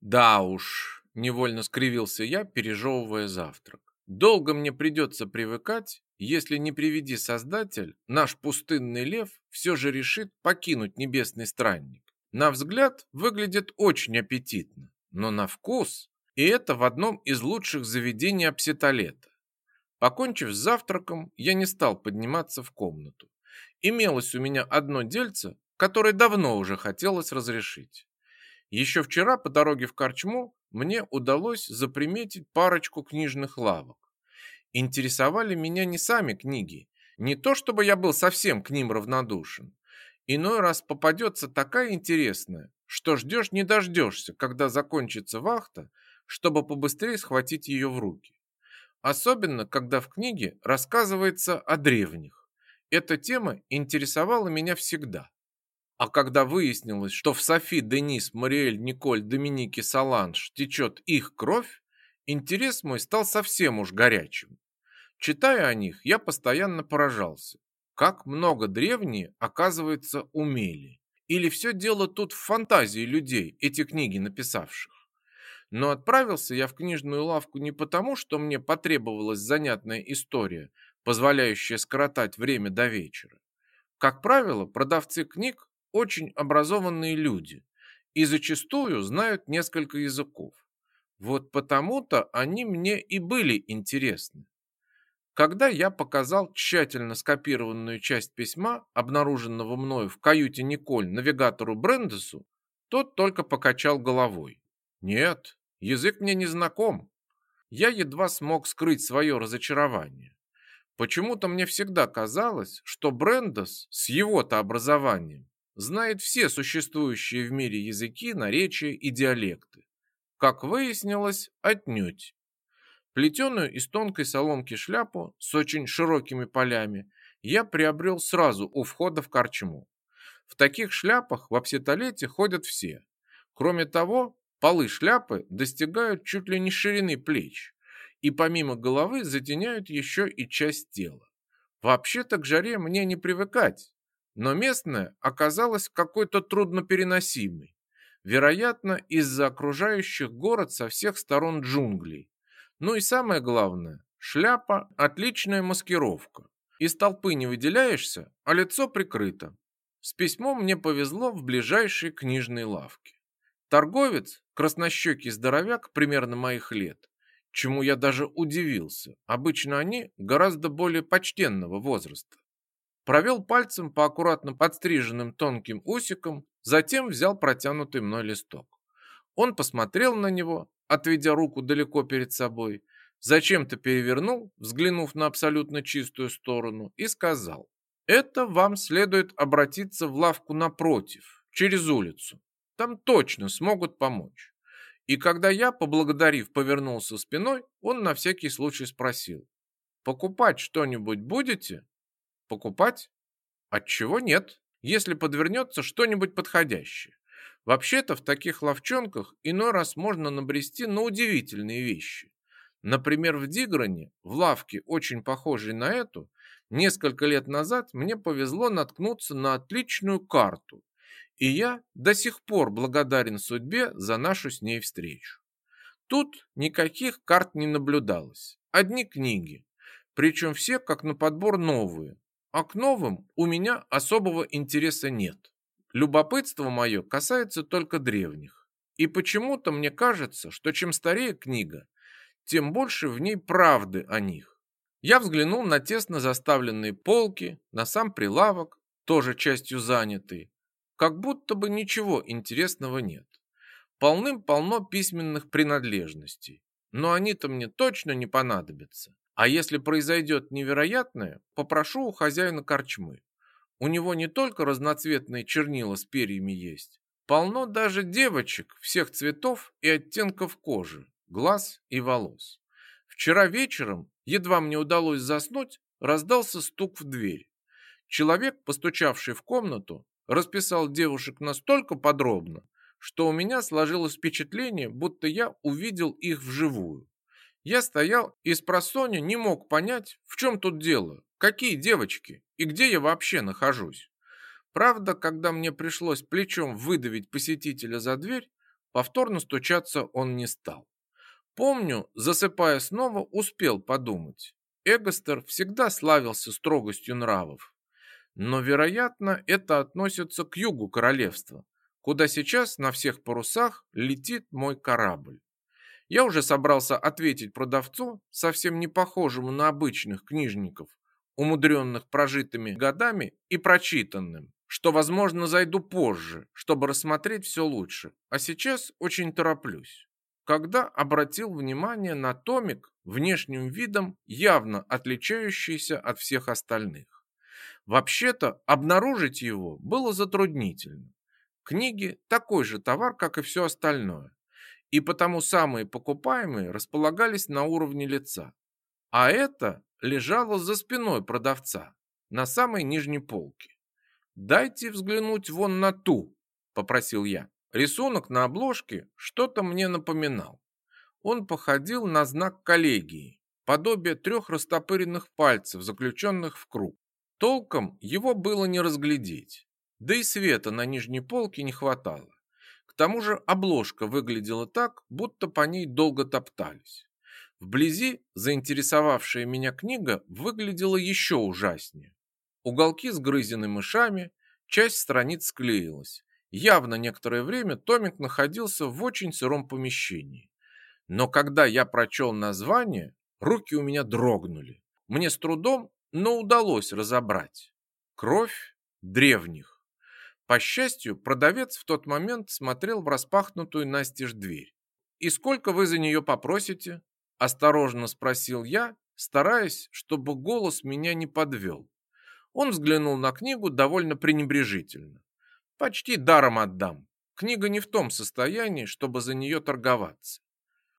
Да уж, невольно скривился я, пережевывая завтрак. Долго мне придется привыкать, если не приведи Создатель, наш пустынный лев все же решит покинуть небесный странник. На взгляд выглядит очень аппетитно, но на вкус, и это в одном из лучших заведений Апситолета. Покончив с завтраком, я не стал подниматься в комнату. Имелось у меня одно дельце, которое давно уже хотелось разрешить. Еще вчера по дороге в Корчму мне удалось заприметить парочку книжных лавок. Интересовали меня не сами книги, не то чтобы я был совсем к ним равнодушен. Иной раз попадется такая интересная, что ждешь не дождешься, когда закончится вахта, чтобы побыстрее схватить ее в руки. Особенно, когда в книге рассказывается о древних. Эта тема интересовала меня всегда. А когда выяснилось, что в Софи, Денис, Мариэль, Николь, Доминики, Саланж течет их кровь, интерес мой стал совсем уж горячим. Читая о них, я постоянно поражался. Как много древние, оказывается, умели. Или все дело тут в фантазии людей, эти книги написавших. Но отправился я в книжную лавку не потому, что мне потребовалась занятная история, позволяющая скоротать время до вечера. Как правило, продавцы книг очень образованные люди и зачастую знают несколько языков. Вот потому-то они мне и были интересны. Когда я показал тщательно скопированную часть письма, обнаруженного мною в каюте Николь навигатору Брендесу, тот только покачал головой. Нет, язык мне не знаком. Я едва смог скрыть свое разочарование. Почему-то мне всегда казалось, что Брендес с его-то образованием знает все существующие в мире языки, наречия и диалекты. Как выяснилось, отнюдь. Плетеную из тонкой соломки шляпу с очень широкими полями я приобрел сразу у входа в корчму. В таких шляпах в обсетолете ходят все. Кроме того, полы шляпы достигают чуть ли не ширины плеч и помимо головы затеняют еще и часть тела. Вообще-то к жаре мне не привыкать, но местная оказалась какой-то труднопереносимой, вероятно, из-за окружающих город со всех сторон джунглей. Ну и самое главное, шляпа – отличная маскировка. Из толпы не выделяешься, а лицо прикрыто. С письмом мне повезло в ближайшей книжной лавке. Торговец, краснощекий здоровяк примерно моих лет, чему я даже удивился. Обычно они гораздо более почтенного возраста провел пальцем по аккуратно подстриженным тонким усикам, затем взял протянутый мной листок. Он посмотрел на него, отведя руку далеко перед собой, зачем-то перевернул, взглянув на абсолютно чистую сторону, и сказал, «Это вам следует обратиться в лавку напротив, через улицу. Там точно смогут помочь». И когда я, поблагодарив, повернулся спиной, он на всякий случай спросил, «Покупать что-нибудь будете?» Покупать? Отчего нет, если подвернется что-нибудь подходящее. Вообще-то в таких ловчонках иной раз можно набрести на удивительные вещи. Например, в Дигране, в лавке, очень похожей на эту, несколько лет назад мне повезло наткнуться на отличную карту, и я до сих пор благодарен судьбе за нашу с ней встречу. Тут никаких карт не наблюдалось, одни книги, причем все как на подбор новые, а к новым у меня особого интереса нет. Любопытство мое касается только древних. И почему-то мне кажется, что чем старее книга, тем больше в ней правды о них. Я взглянул на тесно заставленные полки, на сам прилавок, тоже частью занятый. Как будто бы ничего интересного нет. Полным-полно письменных принадлежностей. Но они-то мне точно не понадобятся. А если произойдет невероятное, попрошу у хозяина корчмы. У него не только разноцветные чернила с перьями есть, полно даже девочек всех цветов и оттенков кожи, глаз и волос. Вчера вечером, едва мне удалось заснуть, раздался стук в дверь. Человек, постучавший в комнату, расписал девушек настолько подробно, что у меня сложилось впечатление, будто я увидел их вживую. Я стоял и с просонья не мог понять, в чем тут дело, какие девочки и где я вообще нахожусь. Правда, когда мне пришлось плечом выдавить посетителя за дверь, Повторно стучаться он не стал. Помню, засыпая снова, успел подумать. Эгостер всегда славился строгостью нравов. Но, вероятно, это относится к югу королевства, куда сейчас на всех парусах летит мой корабль. Я уже собрался ответить продавцу, совсем не похожему на обычных книжников, умудренных прожитыми годами и прочитанным, что, возможно, зайду позже, чтобы рассмотреть все лучше, а сейчас очень тороплюсь. Когда обратил внимание на томик внешним видом, явно отличающийся от всех остальных. Вообще-то, обнаружить его было затруднительно. Книги – такой же товар, как и все остальное, и потому самые покупаемые располагались на уровне лица. А это лежало за спиной продавца, на самой нижней полке. «Дайте взглянуть вон на ту», – попросил я. Рисунок на обложке что-то мне напоминал. Он походил на знак коллегии, подобие трех растопыренных пальцев, заключенных в круг. Толком его было не разглядеть, да и света на нижней полке не хватало. Тому же обложка выглядела так, будто по ней долго топтались. Вблизи заинтересовавшая меня книга выглядела еще ужаснее. Уголки сгрызены мышами, часть страниц склеилась. Явно некоторое время томик находился в очень сыром помещении. Но когда я прочел название, руки у меня дрогнули. Мне с трудом, но удалось разобрать. Кровь древних. По счастью, продавец в тот момент смотрел в распахнутую настежь дверь. «И сколько вы за нее попросите?» Осторожно спросил я, стараясь, чтобы голос меня не подвел. Он взглянул на книгу довольно пренебрежительно. «Почти даром отдам. Книга не в том состоянии, чтобы за нее торговаться».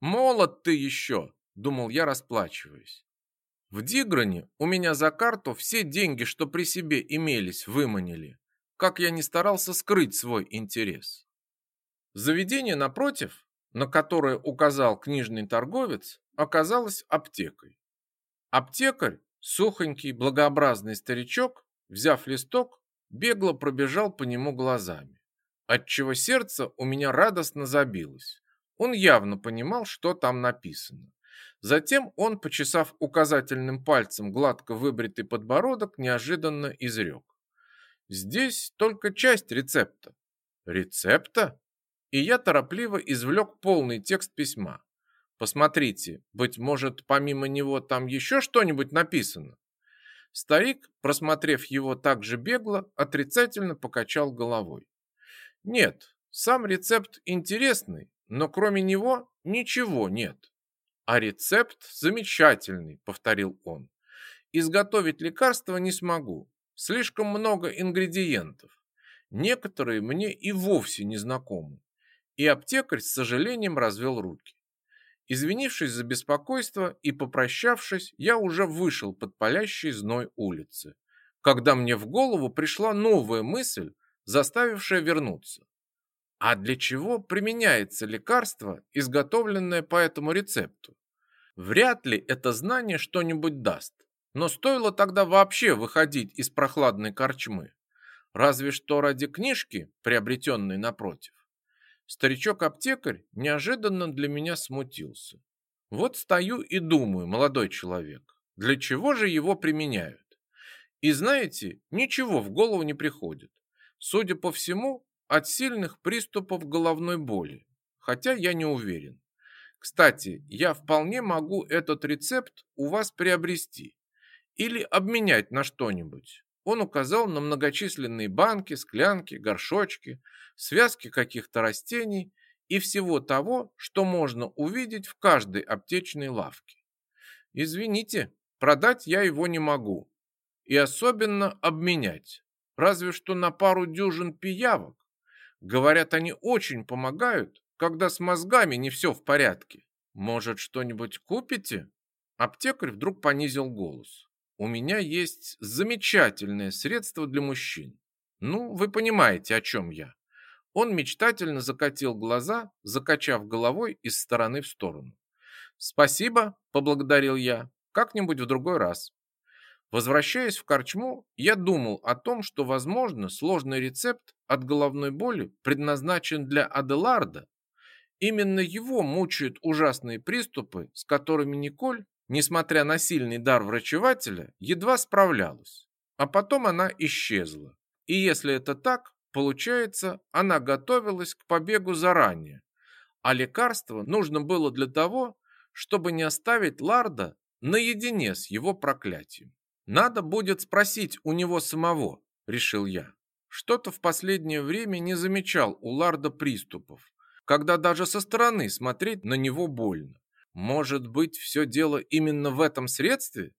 «Молод ты еще!» – думал я, расплачиваясь. В Дигране у меня за карту все деньги, что при себе имелись, выманили. Как я не старался скрыть свой интерес. Заведение напротив на которое указал книжный торговец, оказалось аптекой. Аптекарь, сухонький, благообразный старичок, взяв листок, бегло пробежал по нему глазами, отчего сердце у меня радостно забилось. Он явно понимал, что там написано. Затем он, почесав указательным пальцем гладко выбритый подбородок, неожиданно изрек. Здесь только часть рецепта. Рецепта? и я торопливо извлек полный текст письма. Посмотрите, быть может, помимо него там еще что-нибудь написано? Старик, просмотрев его так же бегло, отрицательно покачал головой. Нет, сам рецепт интересный, но кроме него ничего нет. А рецепт замечательный, повторил он. Изготовить лекарство не смогу. Слишком много ингредиентов. Некоторые мне и вовсе не знакомы и аптекарь с сожалением развел руки. Извинившись за беспокойство и попрощавшись, я уже вышел под палящий зной улицы, когда мне в голову пришла новая мысль, заставившая вернуться. А для чего применяется лекарство, изготовленное по этому рецепту? Вряд ли это знание что-нибудь даст, но стоило тогда вообще выходить из прохладной корчмы. Разве что ради книжки, приобретенной напротив. Старичок-аптекарь неожиданно для меня смутился. Вот стою и думаю, молодой человек, для чего же его применяют? И знаете, ничего в голову не приходит. Судя по всему, от сильных приступов головной боли, хотя я не уверен. Кстати, я вполне могу этот рецепт у вас приобрести или обменять на что-нибудь. Он указал на многочисленные банки, склянки, горшочки, связки каких-то растений и всего того, что можно увидеть в каждой аптечной лавке. Извините, продать я его не могу. И особенно обменять. Разве что на пару дюжин пиявок. Говорят, они очень помогают, когда с мозгами не все в порядке. Может, что-нибудь купите? Аптекарь вдруг понизил голос. У меня есть замечательное средство для мужчин. Ну, вы понимаете, о чем я. Он мечтательно закатил глаза, закачав головой из стороны в сторону. «Спасибо», – поблагодарил я, – «как-нибудь в другой раз». Возвращаясь в корчму, я думал о том, что, возможно, сложный рецепт от головной боли предназначен для Аделарда. Именно его мучают ужасные приступы, с которыми Николь, несмотря на сильный дар врачевателя, едва справлялась. А потом она исчезла. И если это так, получается, она готовилась к побегу заранее. А лекарство нужно было для того, чтобы не оставить Ларда наедине с его проклятием. Надо будет спросить у него самого, решил я. Что-то в последнее время не замечал у Ларда приступов, когда даже со стороны смотреть на него больно. Может быть, все дело именно в этом средстве?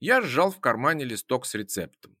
Я сжал в кармане листок с рецептом.